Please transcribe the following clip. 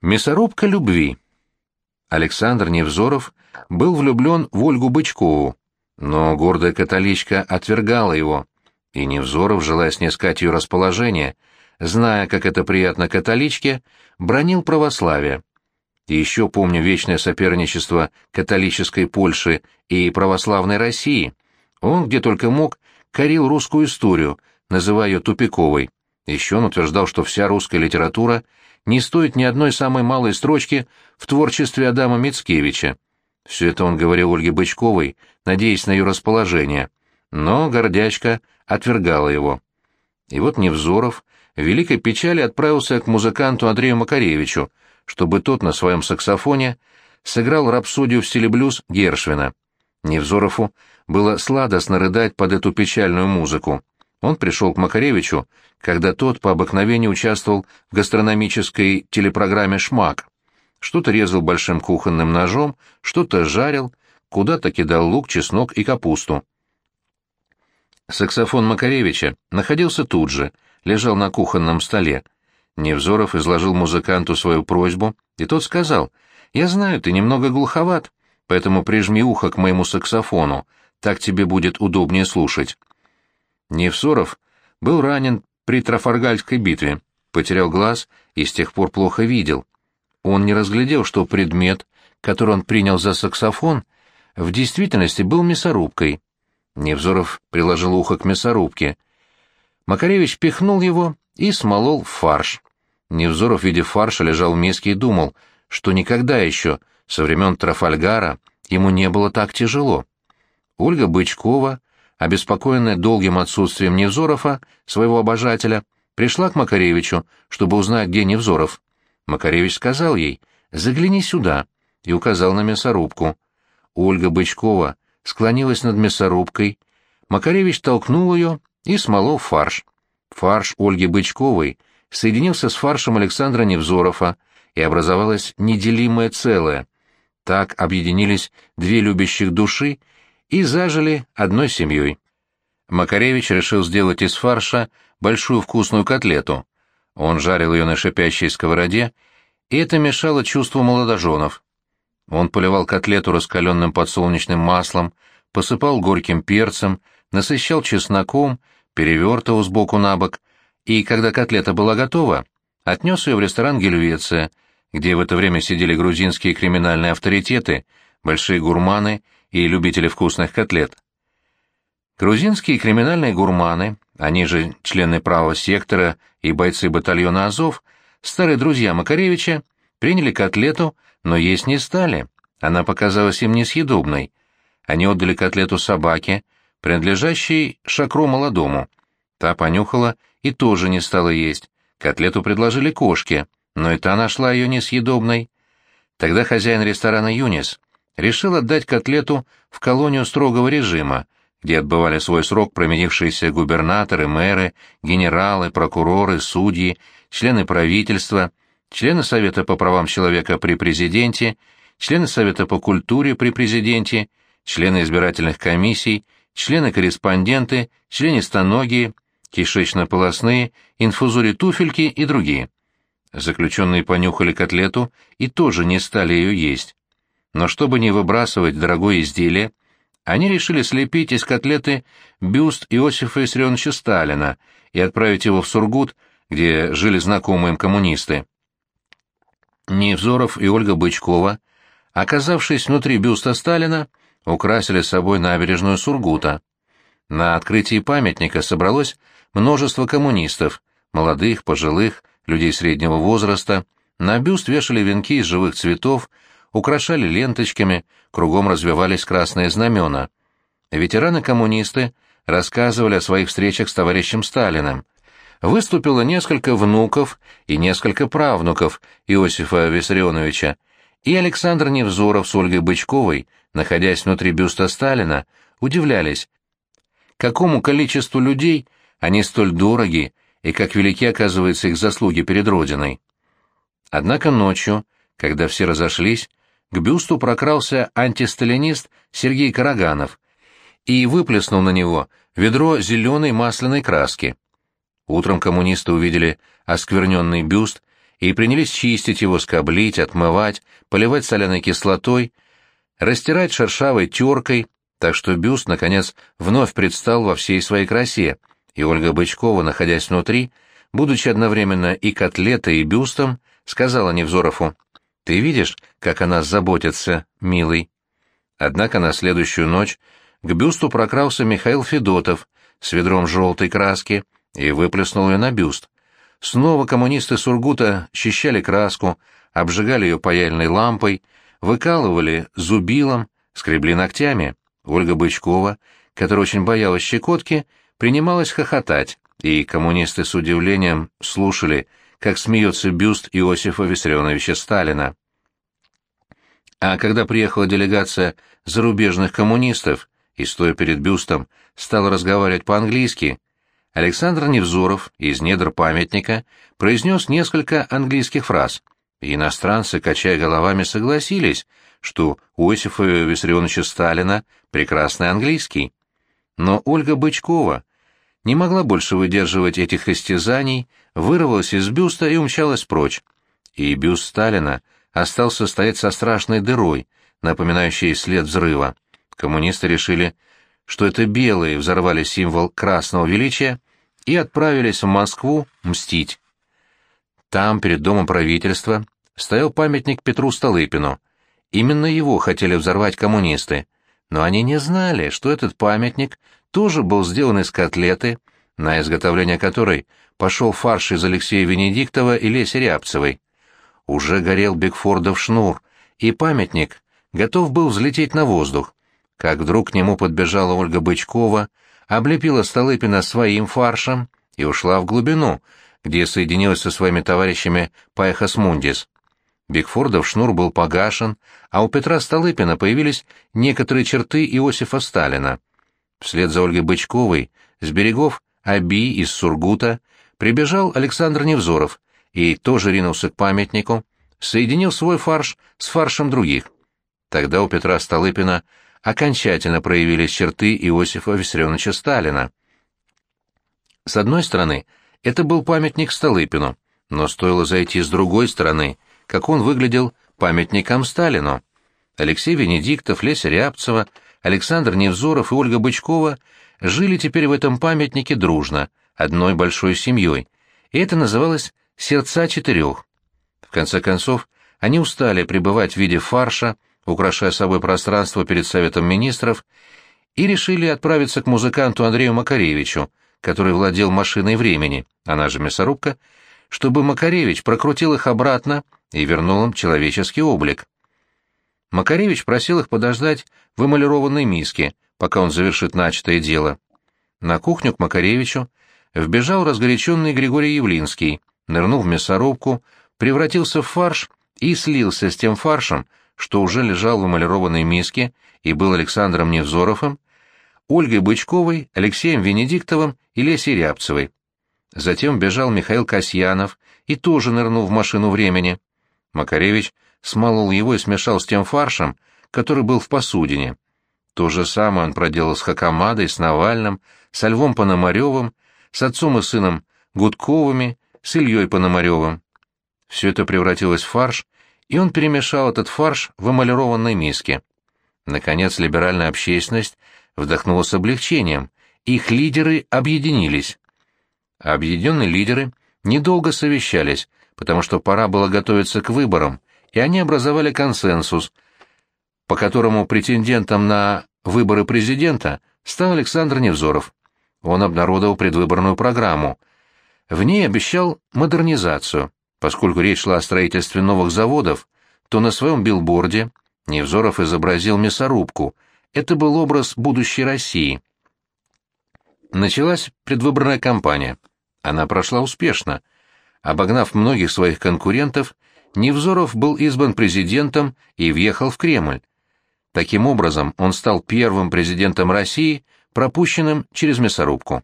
Мясорубка любви. Александр Невзоров был влюблен в Ольгу Бычкову, но гордая католичка отвергала его, и Невзоров, желая снискать ее расположение, зная, как это приятно католичке, бронил православие. И еще помню вечное соперничество католической Польши и православной России. Он, где только мог, корил русскую историю, называя ее тупиковой. Еще он утверждал, что вся русская литература — не стоит ни одной самой малой строчки в творчестве Адама Мицкевича. Все это он говорил Ольге Бычковой, надеясь на ее расположение. Но гордячка отвергала его. И вот Невзоров в великой печали отправился к музыканту Андрею Макаревичу, чтобы тот на своем саксофоне сыграл рапсодию в стиле блюз Гершвина. Невзорову было сладостно рыдать под эту печальную музыку. Он пришел к Макаревичу, когда тот по обыкновению участвовал в гастрономической телепрограмме «Шмак». Что-то резал большим кухонным ножом, что-то жарил, куда-то кидал лук, чеснок и капусту. Саксофон Макаревича находился тут же, лежал на кухонном столе. Невзоров изложил музыканту свою просьбу, и тот сказал, «Я знаю, ты немного глуховат, поэтому прижми ухо к моему саксофону, так тебе будет удобнее слушать». Невсоров был ранен при Трафаргальской битве, потерял глаз и с тех пор плохо видел. Он не разглядел, что предмет, который он принял за саксофон, в действительности был мясорубкой. Невзоров приложил ухо к мясорубке. Макаревич пихнул его и смолол фарш. Невзоров, видя фарша, лежал в миске и думал, что никогда еще, со времен Трафальгара, ему не было так тяжело. Ольга Бычкова обеспокоенная долгим отсутствием Невзорова, своего обожателя, пришла к Макаревичу, чтобы узнать, где Невзоров. Макаревич сказал ей «Загляни сюда» и указал на мясорубку. Ольга Бычкова склонилась над мясорубкой, Макаревич толкнул ее и смолол фарш. Фарш Ольги Бычковой соединился с фаршем Александра Невзорова, и образовалось неделимое целое. Так объединились две любящих души, и зажили одной семьей. Макаревич решил сделать из фарша большую вкусную котлету. Он жарил ее на шипящей сковороде, и это мешало чувству молодоженов. Он поливал котлету раскаленным подсолнечным маслом, посыпал горьким перцем, насыщал чесноком, перевертывал сбоку на бок, и, когда котлета была готова, отнес ее в ресторан «Гельвеция», где в это время сидели грузинские криминальные авторитеты, большие гурманы и любители вкусных котлет. Грузинские криминальные гурманы, они же члены правого сектора и бойцы батальона «Азов», старые друзья Макаревича, приняли котлету, но есть не стали. Она показалась им несъедобной. Они отдали котлету собаке, принадлежащей Шакру молодому. Та понюхала и тоже не стала есть. Котлету предложили кошке, но и та нашла ее несъедобной. Тогда хозяин ресторана «Юнис» решил отдать котлету в колонию строгого режима, где отбывали свой срок променившиеся губернаторы, мэры, генералы, прокуроры, судьи, члены правительства, члены Совета по правам человека при президенте, члены Совета по культуре при президенте, члены избирательных комиссий, члены-корреспонденты, членистоногие, кишечно-полосные, инфузори-туфельки и другие. Заключенные понюхали котлету и тоже не стали ее есть но чтобы не выбрасывать дорогое изделие, они решили слепить из котлеты бюст Иосифа Виссарионовича Сталина и отправить его в Сургут, где жили знакомые им коммунисты. Невзоров и Ольга Бычкова, оказавшись внутри бюста Сталина, украсили собой набережную Сургута. На открытии памятника собралось множество коммунистов, молодых, пожилых, людей среднего возраста. На бюст вешали венки из живых цветов, украшали ленточками, кругом развивались красные знамена. Ветераны-коммунисты рассказывали о своих встречах с товарищем Сталиным. Выступило несколько внуков и несколько правнуков Иосифа Виссарионовича, и Александр Невзоров с Ольгой Бычковой, находясь внутри бюста Сталина, удивлялись, какому количеству людей они столь дороги и как велики, оказываются, их заслуги перед Родиной. Однако ночью, когда все разошлись, к бюсту прокрался антисталинист Сергей Караганов и выплеснул на него ведро зеленой масляной краски. Утром коммунисты увидели оскверненный бюст и принялись чистить его, скоблить, отмывать, поливать соляной кислотой, растирать шершавой теркой, так что бюст, наконец, вновь предстал во всей своей красе, и Ольга Бычкова, находясь внутри, будучи одновременно и котлетой, и бюстом, сказала Невзорову, «Ты видишь, как она заботится, милый?» Однако на следующую ночь к бюсту прокрался Михаил Федотов с ведром желтой краски и выплеснул ее на бюст. Снова коммунисты Сургута счищали краску, обжигали ее паяльной лампой, выкалывали зубилом, скребли ногтями. Ольга Бычкова, которая очень боялась щекотки, принималась хохотать, и коммунисты с удивлением слушали, как смеется бюст Иосифа Виссарионовича Сталина. А когда приехала делегация зарубежных коммунистов и, стоя перед бюстом, стала разговаривать по-английски, Александр Невзоров из недр памятника произнес несколько английских фраз, и иностранцы, качая головами, согласились, что у Иосифа Виссарионовича Сталина прекрасный английский. Но Ольга Бычкова не могла больше выдерживать этих истязаний, вырвалась из бюста и умчалась прочь. И бюст Сталина остался стоять со страшной дырой, напоминающей след взрыва. Коммунисты решили, что это белые взорвали символ красного величия и отправились в Москву мстить. Там, перед домом правительства, стоял памятник Петру Столыпину. Именно его хотели взорвать коммунисты, но они не знали, что этот памятник тоже был сделан из котлеты, на изготовление которой пошел фарш из Алексея Венедиктова и Леси Рябцевой. Уже горел Бигфордов шнур, и памятник готов был взлететь на воздух, как вдруг к нему подбежала Ольга Бычкова, облепила Столыпина своим фаршем и ушла в глубину, где соединилась со своими товарищами по Эхосмундис. Бигфордов шнур был погашен, а у Петра Столыпина появились некоторые черты Иосифа Сталина. Вслед за Ольгой Бычковой с берегов Аби из Сургута прибежал Александр Невзоров и тоже ринулся к памятнику, соединил свой фарш с фаршем других. Тогда у Петра Столыпина окончательно проявились черты Иосифа Виссарионовича Сталина. С одной стороны, это был памятник Столыпину, но стоило зайти с другой стороны, как он выглядел памятником Сталину. Алексей Венедиктов, Леся Рябцева, Александр Невзоров и Ольга Бычкова жили теперь в этом памятнике дружно, одной большой семьей, и это называлось «сердца четырех». В конце концов, они устали пребывать в виде фарша, украшая собой пространство перед Советом Министров, и решили отправиться к музыканту Андрею Макаревичу, который владел машиной времени, она же мясорубка, чтобы Макаревич прокрутил их обратно и вернул им человеческий облик. Макаревич просил их подождать в эмалированной миске, пока он завершит начатое дело. На кухню к Макаревичу вбежал разгоряченный Григорий Явлинский, нырнул в мясорубку, превратился в фарш и слился с тем фаршем, что уже лежал в эмалированной миске и был Александром Невзоровым, Ольгой Бычковой, Алексеем Венедиктовым и Лесей Рябцевой. Затем бежал Михаил Касьянов и тоже нырнул в машину времени. Макаревич смолол его и смешал с тем фаршем, который был в посудине. То же самое он проделал с Хакамадой, с Навальным, со Львом Пономаревым, с отцом и сыном Гудковыми, с Ильей Пономаревым. Все это превратилось в фарш, и он перемешал этот фарш в эмалированной миске. Наконец, либеральная общественность вдохнула с облегчением, их лидеры объединились. Объединенные лидеры недолго совещались, потому что пора было готовиться к выборам, и они образовали консенсус, по которому претендентом на выборы президента стал Александр Невзоров. Он обнародовал предвыборную программу. В ней обещал модернизацию. Поскольку речь шла о строительстве новых заводов, то на своем билборде Невзоров изобразил мясорубку. Это был образ будущей России. Началась предвыборная кампания. Она прошла успешно. Обогнав многих своих конкурентов, Невзоров был избран президентом и въехал в Кремль. Таким образом, он стал первым президентом России, пропущенным через мясорубку.